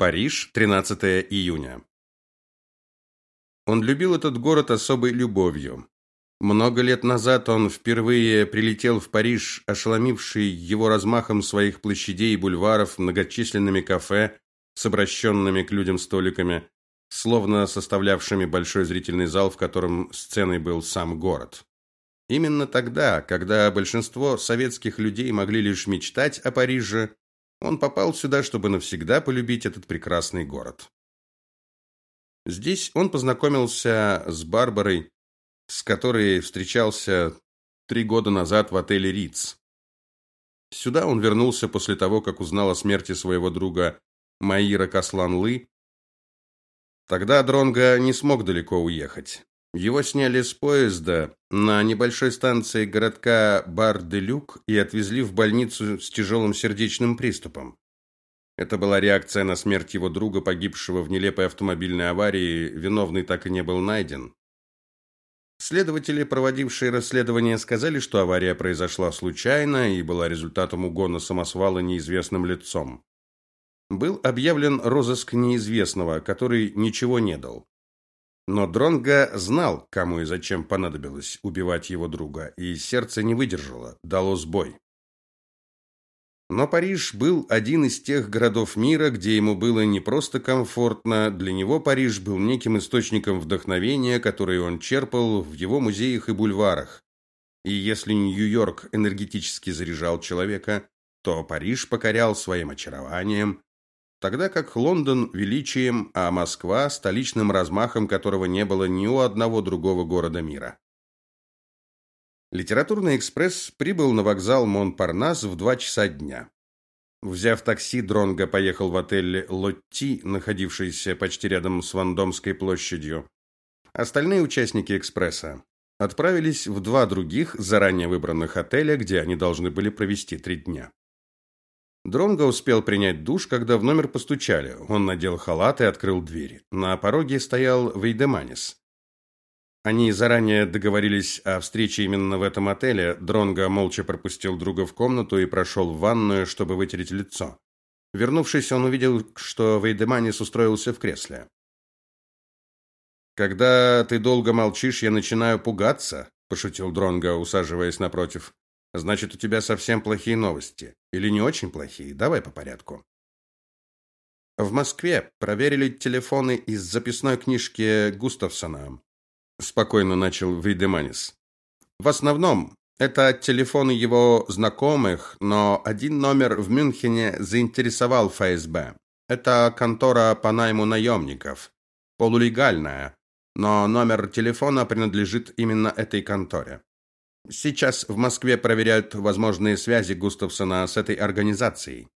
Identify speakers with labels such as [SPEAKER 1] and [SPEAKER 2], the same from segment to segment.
[SPEAKER 1] Париж, 13 июня. Он любил этот город особой любовью. Много лет назад он впервые прилетел в Париж, ошеломивший его размахом своих площадей и бульваров, многочисленными кафе с обращенными к людям столиками, словно составлявшими большой зрительный зал, в котором сценой был сам город. Именно тогда, когда большинство советских людей могли лишь мечтать о Париже, он попал сюда, чтобы навсегда полюбить этот прекрасный город. Здесь он познакомился с Барбарой, с которой встречался три года назад в отеле Риц. Сюда он вернулся после того, как узнал о смерти своего друга Маира Касланлы. Тогда Дронга не смог далеко уехать. Его сняли с поезда на небольшой станции городка Бар-де-Люк и отвезли в больницу с тяжелым сердечным приступом. Это была реакция на смерть его друга, погибшего в нелепой автомобильной аварии. Виновный так и не был найден. Следователи, проводившие расследование, сказали, что авария произошла случайно и была результатом угона самосвала неизвестным лицом. Был объявлен розыск неизвестного, который ничего не дал. Но Дронга знал, кому и зачем понадобилось убивать его друга, и сердце не выдержало, дало сбой. Но Париж был один из тех городов мира, где ему было не просто комфортно, для него Париж был неким источником вдохновения, который он черпал в его музеях и бульварах. И если Нью-Йорк энергетически заряжал человека, то Париж покорял своим очарованием, тогда как Лондон величием, а Москва столичным размахом, которого не было ни у одного другого города мира. Литературный экспресс прибыл на вокзал Монпарнас в два часа дня. Взяв такси, Дронго поехал в отель Лотти, находившийся почти рядом с Вандомской площадью. Остальные участники экспресса отправились в два других заранее выбранных отеля, где они должны были провести три дня. Дронго успел принять душ, когда в номер постучали. Он надел халат и открыл дверь. На пороге стоял Вейдеманис. Они заранее договорились о встрече именно в этом отеле. Дронго молча пропустил друга в комнату и прошел в ванную, чтобы вытереть лицо. Вернувшись, он увидел, что Вейдеманис устроился в кресле. Когда ты долго молчишь, я начинаю пугаться, пошутил Дронго, усаживаясь напротив. Значит, у тебя совсем плохие новости или не очень плохие? Давай по порядку. В Москве проверили телефоны из записной книжки Густавсона спокойно начал Вейдеманис. В основном это телефоны его знакомых, но один номер в Мюнхене заинтересовал ФСБ. Это контора по найму наемников. Полулегальная, но номер телефона принадлежит именно этой конторе. Сейчас в Москве проверяют возможные связи Густавсона с этой организацией.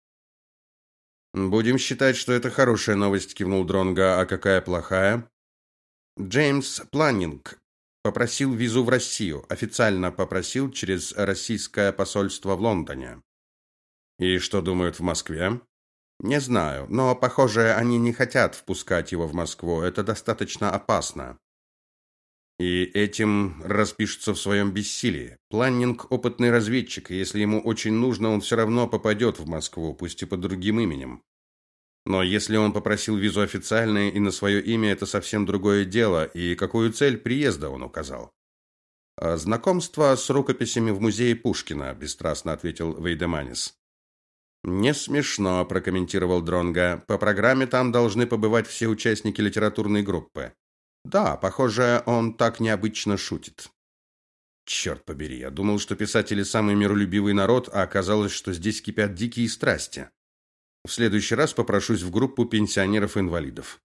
[SPEAKER 1] Будем считать, что это хорошая новость, кивнул Дронга, а какая плохая? Джеймс Планнинг попросил визу в Россию, официально попросил через российское посольство в Лондоне. И что думают в Москве? Не знаю, но похоже, они не хотят впускать его в Москву. Это достаточно опасно. И этим распишутся в своем бессилии. Планнинг опытный разведчик, и если ему очень нужно, он все равно попадет в Москву, пусть и под другим именем. Но если он попросил визу официально и на свое имя, это совсем другое дело, и какую цель приезда он указал. «А знакомство с рукописями в музее Пушкина, бесстрастно ответил Вейдеманис. Не смешно, прокомментировал Дронга. По программе там должны побывать все участники литературной группы. Да, похоже, он так необычно шутит. Черт побери, я думал, что писатели самый миролюбивый народ, а оказалось, что здесь кипят дикие страсти. В следующий раз попрошусь в группу пенсионеров-инвалидов.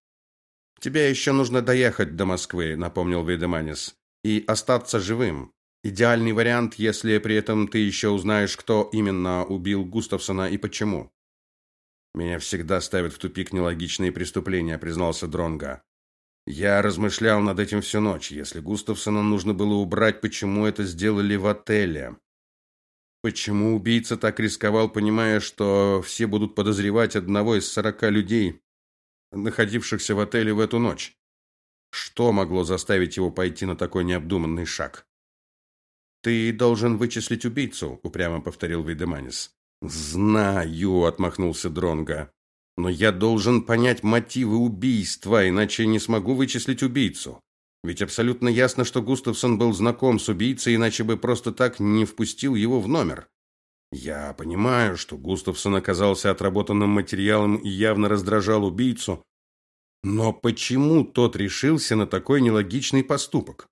[SPEAKER 1] Тебе еще нужно доехать до Москвы, напомнил Ведеманис, и остаться живым. Идеальный вариант, если при этом ты еще узнаешь, кто именно убил Густавсона и почему. Меня всегда ставят в тупик нелогичные преступления, признался Дронга. Я размышлял над этим всю ночь. Если Густавсона нужно было убрать, почему это сделали в отеле? Почему убийца так рисковал, понимая, что все будут подозревать одного из сорока людей, находившихся в отеле в эту ночь? Что могло заставить его пойти на такой необдуманный шаг? Ты должен вычислить убийцу, упрямо повторил Вейдеманис. Знаю, отмахнулся Дронга. Но я должен понять мотивы убийства, иначе не смогу вычислить убийцу. Ведь абсолютно ясно, что Густавсон был знаком с убийцей, иначе бы просто так не впустил его в номер. Я понимаю, что Густавсон оказался отработанным материалом и явно раздражал убийцу, но почему тот решился на такой нелогичный поступок?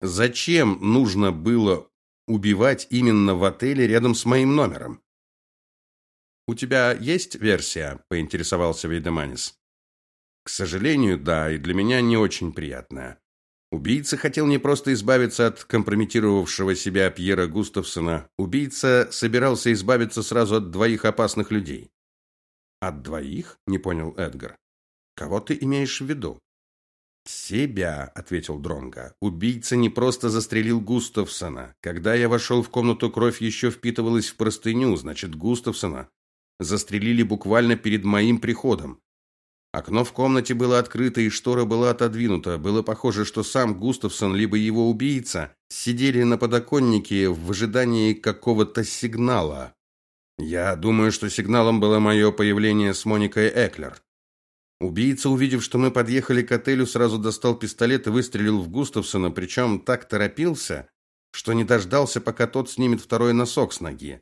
[SPEAKER 1] Зачем нужно было убивать именно в отеле рядом с моим номером? У тебя есть версия, поинтересовался Вейдеманис. К сожалению, да, и для меня не очень приятная. Убийца хотел не просто избавиться от компрометировавшего себя Пьера Густавсона, убийца собирался избавиться сразу от двоих опасных людей. От двоих? не понял Эдгар. Кого ты имеешь в виду? Себя, ответил Дронга. Убийца не просто застрелил Густавсона. Когда я вошел в комнату, кровь еще впитывалась в простыню, значит, Густавсона застрелили буквально перед моим приходом. Окно в комнате было открыто и штора была отодвинута. Было похоже, что сам Густавсон либо его убийца сидели на подоконнике в ожидании какого-то сигнала. Я думаю, что сигналом было мое появление с Моникой Эклер. Убийца, увидев, что мы подъехали к отелю, сразу достал пистолет и выстрелил в Густавсона, причем так торопился, что не дождался, пока тот снимет второй носок с ноги.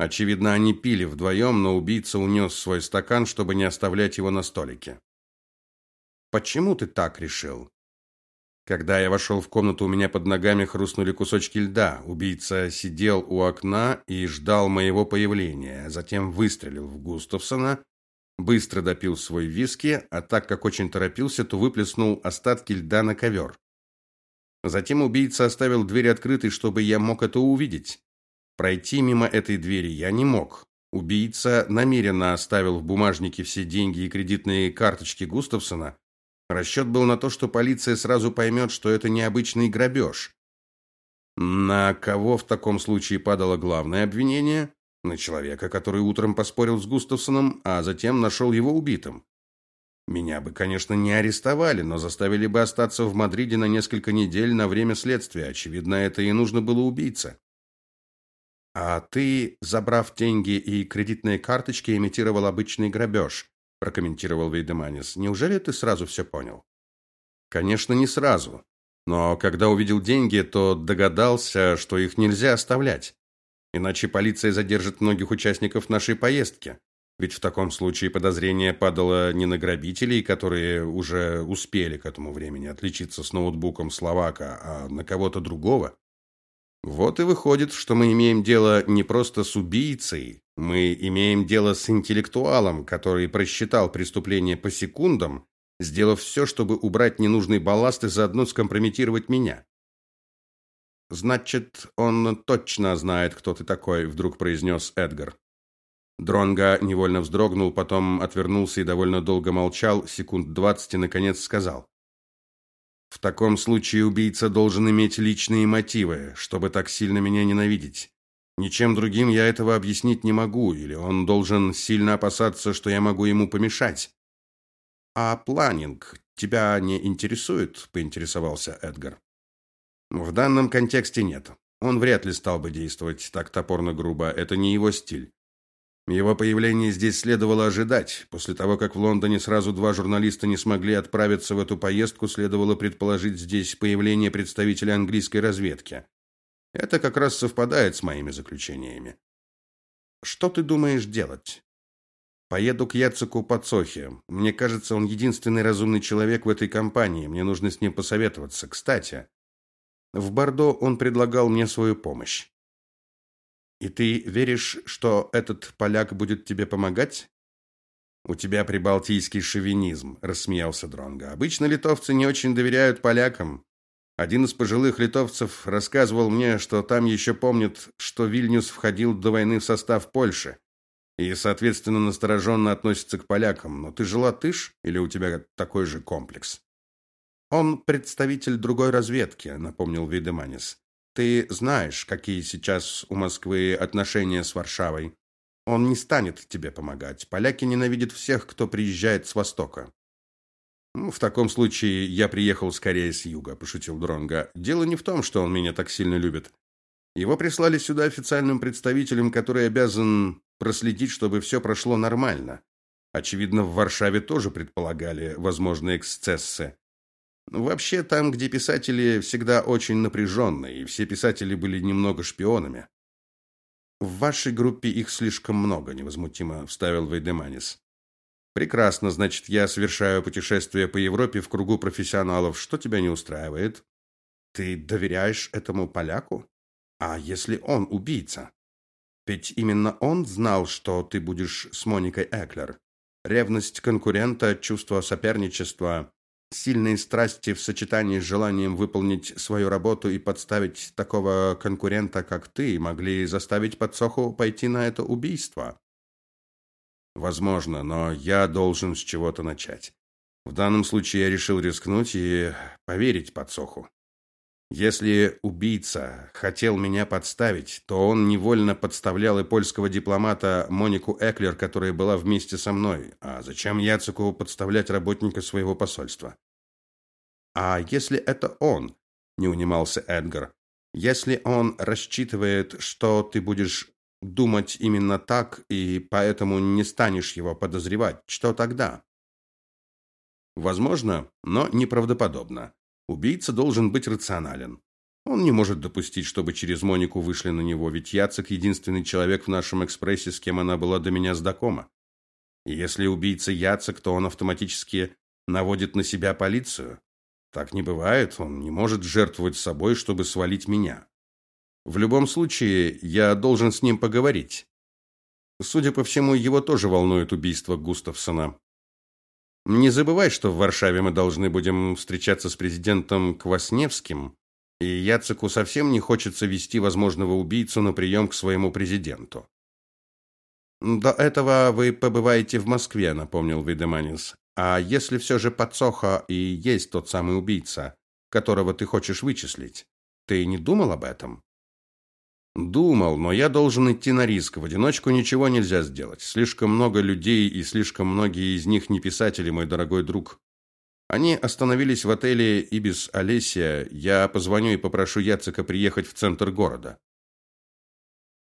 [SPEAKER 1] Очевидно, они пили вдвоем, но убийца унес свой стакан, чтобы не оставлять его на столике. Почему ты так решил? Когда я вошел в комнату, у меня под ногами хрустнули кусочки льда. Убийца сидел у окна и ждал моего появления, затем выстрелил в Густавсона, быстро допил свой виски, а так как очень торопился, то выплеснул остатки льда на ковер. Затем убийца оставил дверь открытой, чтобы я мог это увидеть. Пройти мимо этой двери я не мог. Убийца намеренно оставил в бумажнике все деньги и кредитные карточки Густавсона. Расчет был на то, что полиция сразу поймет, что это необычный грабеж. На кого в таком случае падало главное обвинение? На человека, который утром поспорил с Густавсоном, а затем нашел его убитым. Меня бы, конечно, не арестовали, но заставили бы остаться в Мадриде на несколько недель на время следствия. Очевидно, это и нужно было убийце. А ты, забрав деньги и кредитные карточки, имитировал обычный грабеж», – прокомментировал Вейдеманис. Неужели ты сразу все понял? Конечно, не сразу. Но когда увидел деньги, то догадался, что их нельзя оставлять. Иначе полиция задержит многих участников нашей поездки. Ведь в таком случае подозрение падало не на грабителей, которые уже успели к этому времени отличиться с ноутбуком Словака, а на кого-то другого. Вот и выходит, что мы имеем дело не просто с убийцей, мы имеем дело с интеллектуалом, который просчитал преступление по секундам, сделав все, чтобы убрать ненужный балласт и заодно скомпрометировать меня. Значит, он точно знает, кто ты такой, вдруг произнес Эдгар. Дронга невольно вздрогнул, потом отвернулся и довольно долго молчал, секунд двадцать и наконец сказал: в таком случае убийца должен иметь личные мотивы, чтобы так сильно меня ненавидеть. Ничем другим я этого объяснить не могу, или он должен сильно опасаться, что я могу ему помешать. А планинг тебя не интересует? поинтересовался Эдгар. В данном контексте нет. Он вряд ли стал бы действовать так топорно грубо, это не его стиль. Его появление здесь следовало ожидать. После того, как в Лондоне сразу два журналиста не смогли отправиться в эту поездку, следовало предположить здесь появление представителя английской разведки. Это как раз совпадает с моими заключениями. Что ты думаешь делать? Поеду к Яцеку Пацохе. Мне кажется, он единственный разумный человек в этой компании. Мне нужно с ним посоветоваться. Кстати, в Бордо он предлагал мне свою помощь. И ты веришь, что этот поляк будет тебе помогать? У тебя прибалтийский шовинизм, рассмеялся Дронга. Обычно литовцы не очень доверяют полякам. Один из пожилых литовцев рассказывал мне, что там еще помнят, что Вильнюс входил до войны в состав Польши и, соответственно, настороженно относится к полякам. Но ты же латыш или у тебя такой же комплекс? Он представитель другой разведки, напомнил Видеманис. Ты знаешь, какие сейчас у Москвы отношения с Варшавой. Он не станет тебе помогать. Поляки ненавидят всех, кто приезжает с востока. Ну, в таком случае я приехал скорее с юга, пошутил Дронга. Дело не в том, что он меня так сильно любит. Его прислали сюда официальным представителем, который обязан проследить, чтобы все прошло нормально. Очевидно, в Варшаве тоже предполагали возможные эксцессы. Вообще, там, где писатели всегда очень напряженные, и все писатели были немного шпионами. В вашей группе их слишком много, невозмутимо вставил Вейдеманис. Прекрасно, значит, я совершаю путешествие по Европе в кругу профессионалов. Что тебя не устраивает? Ты доверяешь этому поляку? А если он убийца? Ведь именно он знал, что ты будешь с Моникой Эклер. Ревность конкурента, чувство соперничества, сильные страсти в сочетании с желанием выполнить свою работу и подставить такого конкурента, как ты, могли заставить подсоху пойти на это убийство. Возможно, но я должен с чего-то начать. В данном случае я решил рискнуть и поверить подсоху. Если убийца хотел меня подставить, то он невольно подставлял и польского дипломата Монику Эклер, которая была вместе со мной. А зачем Яцеку подставлять работника своего посольства? А если это он? Не унимался Эдгар. Если он рассчитывает, что ты будешь думать именно так и поэтому не станешь его подозревать, что тогда? Возможно, но неправдоподобно. Убийца должен быть рационален. Он не может допустить, чтобы через Монику вышли на него, ведь Яцек единственный человек в нашем экспрессе, с кем она была до меня знакома. Если убийца Яцек, то он автоматически наводит на себя полицию. Так не бывает, он не может жертвовать собой, чтобы свалить меня. В любом случае, я должен с ним поговорить. Судя по всему, его тоже волнует убийство Густавсона. Не забывай, что в Варшаве мы должны будем встречаться с президентом Квасневским, и Яцеку совсем не хочется вести возможного убийцу на прием к своему президенту. До этого вы побываете в Москве, напомнил Видеманис. А если все же подсоха и есть тот самый убийца, которого ты хочешь вычислить, ты не думал об этом? Думал, но я должен идти на риск. В одиночку ничего нельзя сделать. Слишком много людей и слишком многие из них не писатели, мой дорогой друг. Они остановились в отеле Ибис Олесия. Я позвоню и попрошу Яцека приехать в центр города.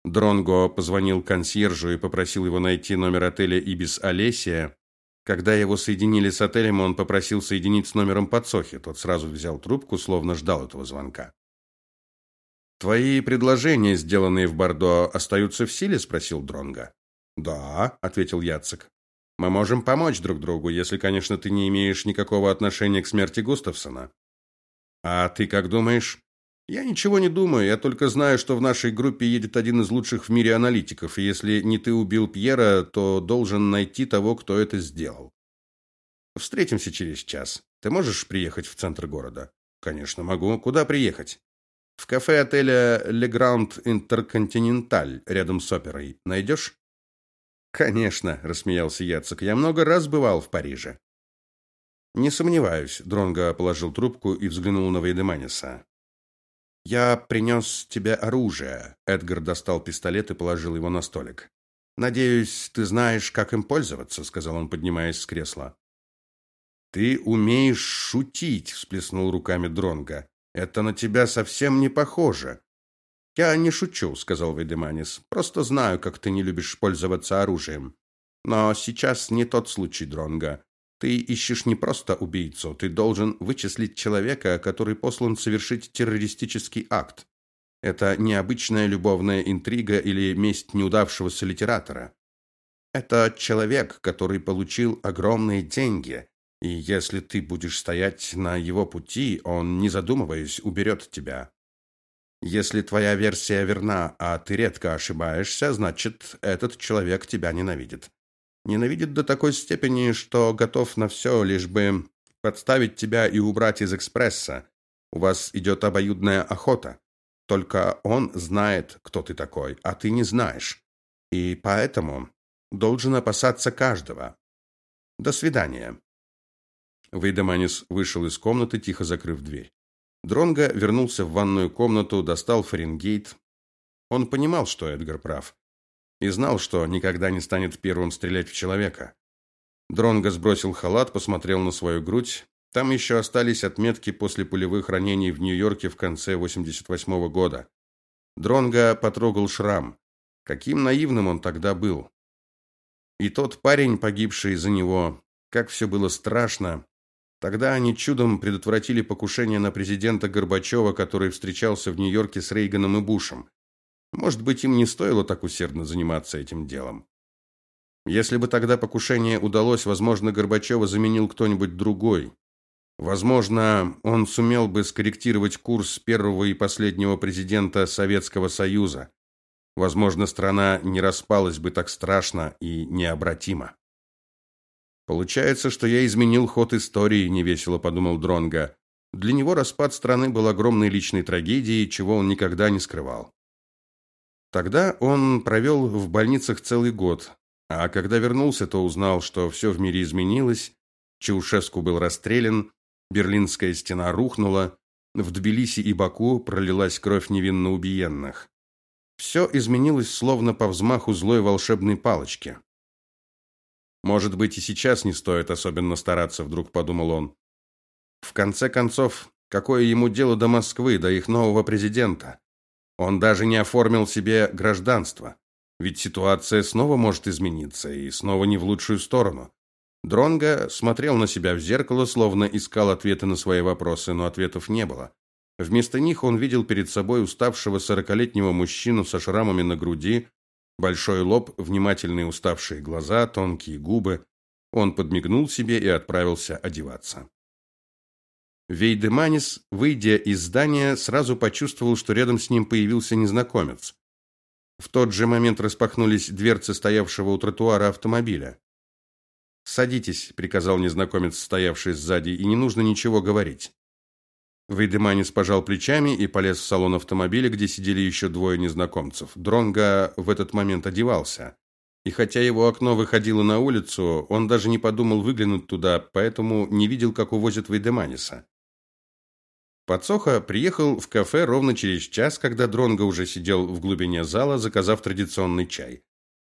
[SPEAKER 1] Дронго позвонил консьержу и попросил его найти номер отеля Ибис Олесия. Когда его соединили с отелем, он попросил соединить с номером подсохи. Тот сразу взял трубку, словно ждал этого звонка. Твои предложения, сделанные в Бордо, остаются в силе, спросил Дронга. Да, ответил Яцек. Мы можем помочь друг другу, если, конечно, ты не имеешь никакого отношения к смерти Густавсона. А ты как думаешь? Я ничего не думаю, я только знаю, что в нашей группе едет один из лучших в мире аналитиков, и если не ты убил Пьера, то должен найти того, кто это сделал. Встретимся через час. Ты можешь приехать в центр города? Конечно, могу. Куда приехать? В кафе отеля Le Grand Intercontinental рядом с оперой. Найдешь?» Конечно, рассмеялся Яцек. Я много раз бывал в Париже. Не сомневаюсь, Дронго положил трубку и взглянул на Вейдеманиса. Я принес тебе оружие. Эдгар достал пистолет и положил его на столик. Надеюсь, ты знаешь, как им пользоваться, сказал он, поднимаясь с кресла. Ты умеешь шутить, всплеснул руками Дронго. Это на тебя совсем не похоже. Я не шучу, сказал Ведеманис. Просто знаю, как ты не любишь пользоваться оружием. Но сейчас не тот случай, Дронга. Ты ищешь не просто убийцу, ты должен вычислить человека, который послан совершить террористический акт. Это необычная любовная интрига или месть неудавшегося литератора. Это человек, который получил огромные деньги, и если ты будешь стоять на его пути, он, не задумываясь, уберет тебя. Если твоя версия верна, а ты редко ошибаешься, значит, этот человек тебя ненавидит. Ненавидит до такой степени, что готов на все, лишь бы подставить тебя и убрать из экспресса. У вас идет обоюдная охота. Только он знает, кто ты такой, а ты не знаешь. И поэтому должен опасаться каждого. До свидания. Вейдеманис вышел из комнаты, тихо закрыв дверь. Дронго вернулся в ванную комнату, достал Фаренгейт. Он понимал, что Эдгар прав, и знал, что никогда не станет первым стрелять в человека. Дронго сбросил халат, посмотрел на свою грудь. Там еще остались отметки после пулевых ранений в Нью-Йорке в конце 88 -го года. Дронго потрогал шрам. Каким наивным он тогда был. И тот парень, погибший из-за него, как все было страшно. Тогда они чудом предотвратили покушение на президента Горбачева, который встречался в Нью-Йорке с Рейганом и Бушем. Может быть, им не стоило так усердно заниматься этим делом. Если бы тогда покушение удалось, возможно, Горбачева заменил кто-нибудь другой. Возможно, он сумел бы скорректировать курс первого и последнего президента Советского Союза. Возможно, страна не распалась бы так страшно и необратимо. Получается, что я изменил ход истории, невесело подумал Дронга. Для него распад страны был огромной личной трагедией, чего он никогда не скрывал. Тогда он провел в больницах целый год, а когда вернулся, то узнал, что все в мире изменилось. Чаушеску был расстрелян, Берлинская стена рухнула, в Тбилиси и Баку пролилась кровь невинно убиенных. Все изменилось словно по взмаху злой волшебной палочки. Может быть, и сейчас не стоит особенно стараться, вдруг подумал он. В конце концов, какое ему дело до Москвы, до их нового президента? Он даже не оформил себе гражданство. Ведь ситуация снова может измениться и снова не в лучшую сторону. Дронга смотрел на себя в зеркало, словно искал ответы на свои вопросы, но ответов не было. Вместо них он видел перед собой уставшего сорокалетнего мужчину со шрамами на груди, большой лоб, внимательные уставшие глаза, тонкие губы. Он подмигнул себе и отправился одеваться. Вейдеманис, выйдя из здания, сразу почувствовал, что рядом с ним появился незнакомец. В тот же момент распахнулись дверцы стоявшего у тротуара автомобиля. "Садитесь", приказал незнакомец, стоявший сзади, "и не нужно ничего говорить". Вейдеманис пожал плечами и полез в салон автомобиля, где сидели еще двое незнакомцев. Дронга в этот момент одевался. И хотя его окно выходило на улицу, он даже не подумал выглянуть туда, поэтому не видел, как увозят Вейдеманиса. Подсоха приехал в кафе ровно через час, когда Дронга уже сидел в глубине зала, заказав традиционный чай.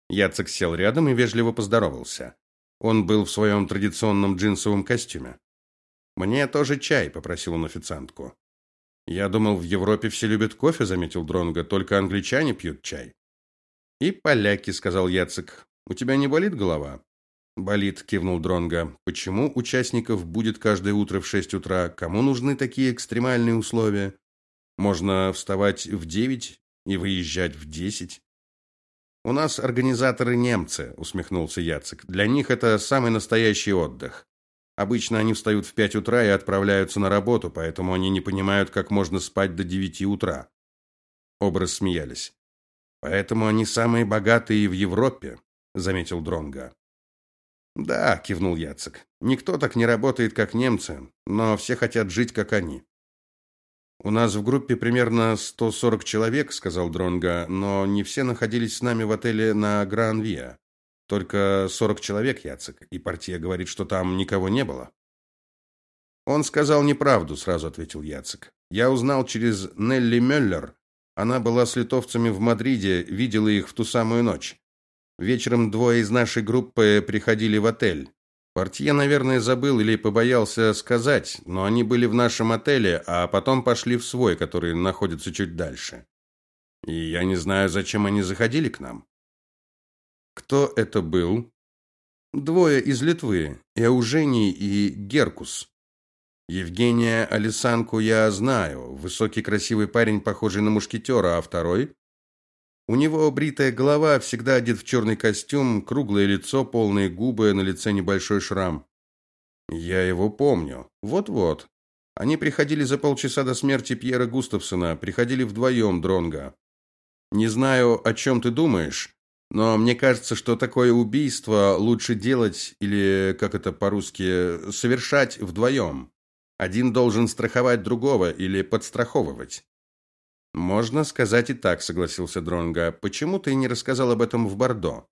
[SPEAKER 1] Яцек сел рядом и вежливо поздоровался. Он был в своем традиционном джинсовом костюме. Мне тоже чай, попросил он официантку. Я думал, в Европе все любят кофе, заметил Дронга, только англичане пьют чай. И поляки, сказал Яцек. У тебя не болит голова? Болит, кивнул Дронга. Почему участников будет каждое утро в шесть утра? Кому нужны такие экстремальные условия? Можно вставать в девять и выезжать в десять. У нас организаторы немцы, усмехнулся Яцек. Для них это самый настоящий отдых. Обычно они встают в пять утра и отправляются на работу, поэтому они не понимают, как можно спать до девяти утра. Оба рассмеялись. Поэтому они самые богатые в Европе, заметил Дронга. Да, кивнул Яцек. Никто так не работает, как немцы, но все хотят жить, как они. У нас в группе примерно 140 человек, сказал Дронга, но не все находились с нами в отеле на Гран-Виа. Только 40 человек, Яцек, и партия говорит, что там никого не было. Он сказал неправду, сразу ответил Яцек. Я узнал через Нелли Мюллер. Она была с литовцами в Мадриде, видела их в ту самую ночь. Вечером двое из нашей группы приходили в отель. Портье, наверное, забыл или побоялся сказать, но они были в нашем отеле, а потом пошли в свой, который находится чуть дальше. И я не знаю, зачем они заходили к нам. Кто это был? Двое из Литвы, Эужений и Геркус. Евгения Алисанку я знаю, высокий красивый парень, похожий на мушкетера, а второй у него бритая голова, всегда одет в черный костюм, круглое лицо, полные губы, на лице небольшой шрам. Я его помню. Вот-вот. Они приходили за полчаса до смерти Пьера Густавсона, приходили вдвоем, Дронга. Не знаю, о чем ты думаешь, но мне кажется, что такое убийство лучше делать или как это по-русски совершать вдвоем. Один должен страховать другого или подстраховывать. Можно сказать и так, согласился Дронга. Почему ты не рассказал об этом в Бордо?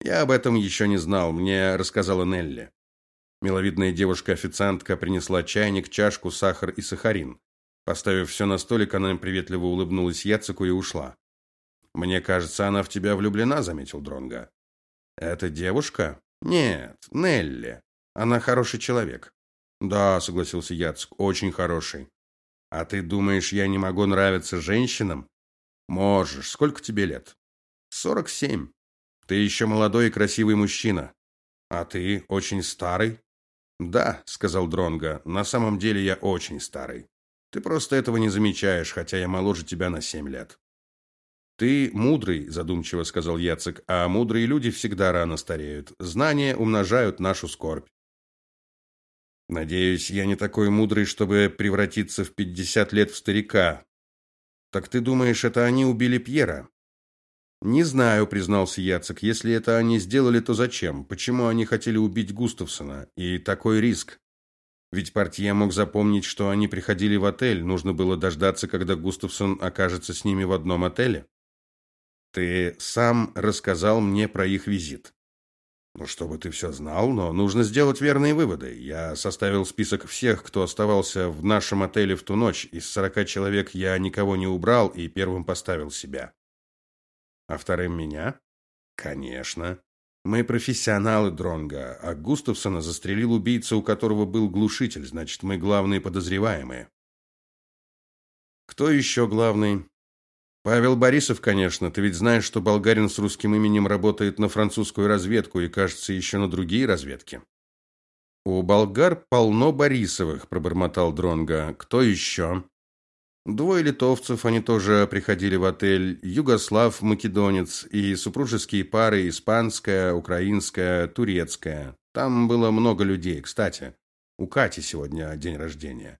[SPEAKER 1] Я об этом еще не знал, мне рассказала Нелли. Миловидная девушка-официантка принесла чайник, чашку, сахар и сахарин. Поставив все на столик, она приветливо улыбнулась Яцику и ушла. Мне кажется, она в тебя влюблена, заметил Дронга. Это девушка? Нет, Нелли. Она хороший человек. Да, согласился Яцк, очень хороший. А ты думаешь, я не могу нравиться женщинам? Можешь. Сколько тебе лет? Сорок семь. Ты еще молодой и красивый мужчина. А ты очень старый? Да, сказал Дронга. На самом деле я очень старый. Ты просто этого не замечаешь, хотя я моложе тебя на семь лет. Ты мудрый, задумчиво сказал Яцек, а мудрые люди всегда рано стареют. Знания умножают нашу скорбь. Надеюсь, я не такой мудрый, чтобы превратиться в пятьдесят лет в старика. Так ты думаешь, это они убили Пьера? Не знаю, признался Яцек. Если это они сделали, то зачем? Почему они хотели убить Густавсона? И такой риск. Ведь портье мог запомнить, что они приходили в отель. Нужно было дождаться, когда Густавсон окажется с ними в одном отеле. Ты сам рассказал мне про их визит. Ну, чтобы ты все знал, но нужно сделать верные выводы. Я составил список всех, кто оставался в нашем отеле в ту ночь. Из сорока человек я никого не убрал и первым поставил себя. А вторым меня? Конечно. Мы профессионалы Дронга, а Густавсона застрелил убийца, у которого был глушитель, значит, мы главные подозреваемые. Кто еще главный? Павел Борисов, конечно. Ты ведь знаешь, что болгарин с русским именем работает на французскую разведку и, кажется, еще на другие разведки. У болгар полно Борисовых, пробормотал Дронга. Кто еще? Двое литовцев, они тоже приходили в отель, югослав, македонец и супружеские пары испанская, украинская, турецкая. Там было много людей, кстати. У Кати сегодня день рождения.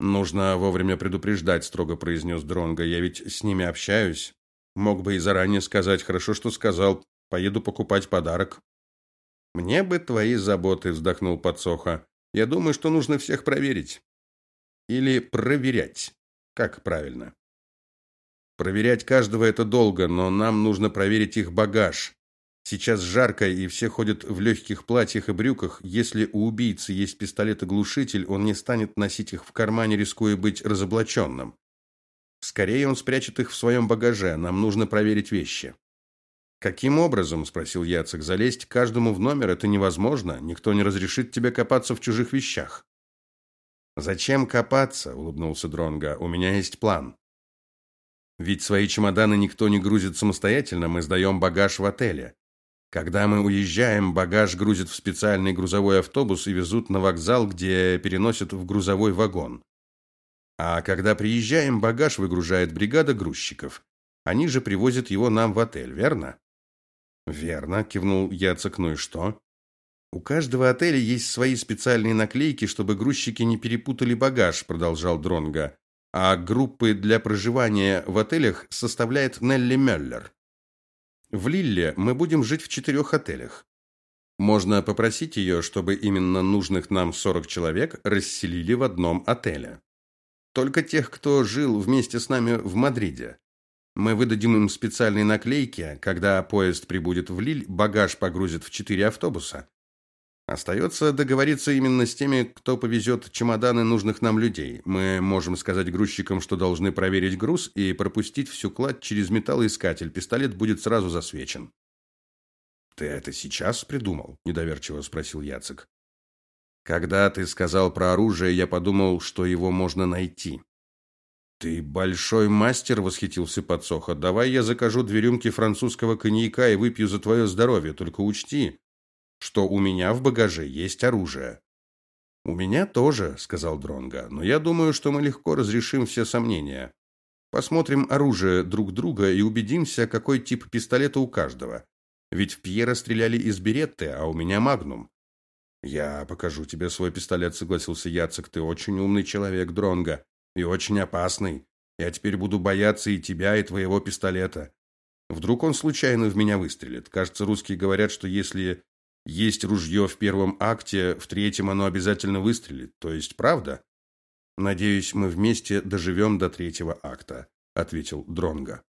[SPEAKER 1] Нужно вовремя предупреждать, строго произнес Дронга. Я ведь с ними общаюсь. Мог бы и заранее сказать, хорошо, что сказал. Поеду покупать подарок. Мне бы твои заботы, вздохнул Подсоха. Я думаю, что нужно всех проверить. Или проверять. Как правильно? Проверять каждого это долго, но нам нужно проверить их багаж. Сейчас жарко, и все ходят в легких платьях и брюках. Если у убийцы есть пистолет-глушитель, он не станет носить их в кармане, рискуя быть разоблаченным. Скорее он спрячет их в своем багаже. Нам нужно проверить вещи. Каким образом, спросил Яцек. Залезть каждому в номер это невозможно. Никто не разрешит тебе копаться в чужих вещах. Зачем копаться? улыбнулся Дронга. У меня есть план. Ведь свои чемоданы никто не грузит самостоятельно, мы сдаем багаж в отеле. Когда мы уезжаем, багаж грузят в специальный грузовой автобус и везут на вокзал, где переносят в грузовой вагон. А когда приезжаем, багаж выгружает бригада грузчиков. Они же привозят его нам в отель, верно? Верно, кивнул Яцек. Ну и что? У каждого отеля есть свои специальные наклейки, чтобы грузчики не перепутали багаж, продолжал Дронга. А группы для проживания в отелях составляет Нелли Меллер. В Лилле мы будем жить в четырех отелях. Можно попросить ее, чтобы именно нужных нам 40 человек расселили в одном отеле. Только тех, кто жил вместе с нами в Мадриде. Мы выдадим им специальные наклейки, когда поезд прибудет в Лиль, багаж погрузят в четыре автобуса. Остается договориться именно с теми, кто повезет чемоданы нужных нам людей. Мы можем сказать грузчикам, что должны проверить груз и пропустить всю кладь через металлоискатель. Пистолет будет сразу засвечен. Ты это сейчас придумал? недоверчиво спросил Яцек. Когда ты сказал про оружие, я подумал, что его можно найти. Ты большой мастер, восхитился Подсоха. Давай я закажу две рюмки французского коньяка и выпью за твое здоровье, только учти, что у меня в багаже есть оружие. У меня тоже, сказал Дронга, но я думаю, что мы легко разрешим все сомнения. Посмотрим оружие друг друга и убедимся, какой тип пистолета у каждого. Ведь в Пьера стреляли из беретты, а у меня магнум. Я покажу тебе свой пистолет, согласился Яцек. Ты очень умный человек, Дронга, и очень опасный. Я теперь буду бояться и тебя, и твоего пистолета. Вдруг он случайно в меня выстрелит. Кажется, русские говорят, что если есть ружье в первом акте, в третьем оно обязательно выстрелит. То есть правда? Надеюсь, мы вместе доживем до третьего акта, ответил Дронга.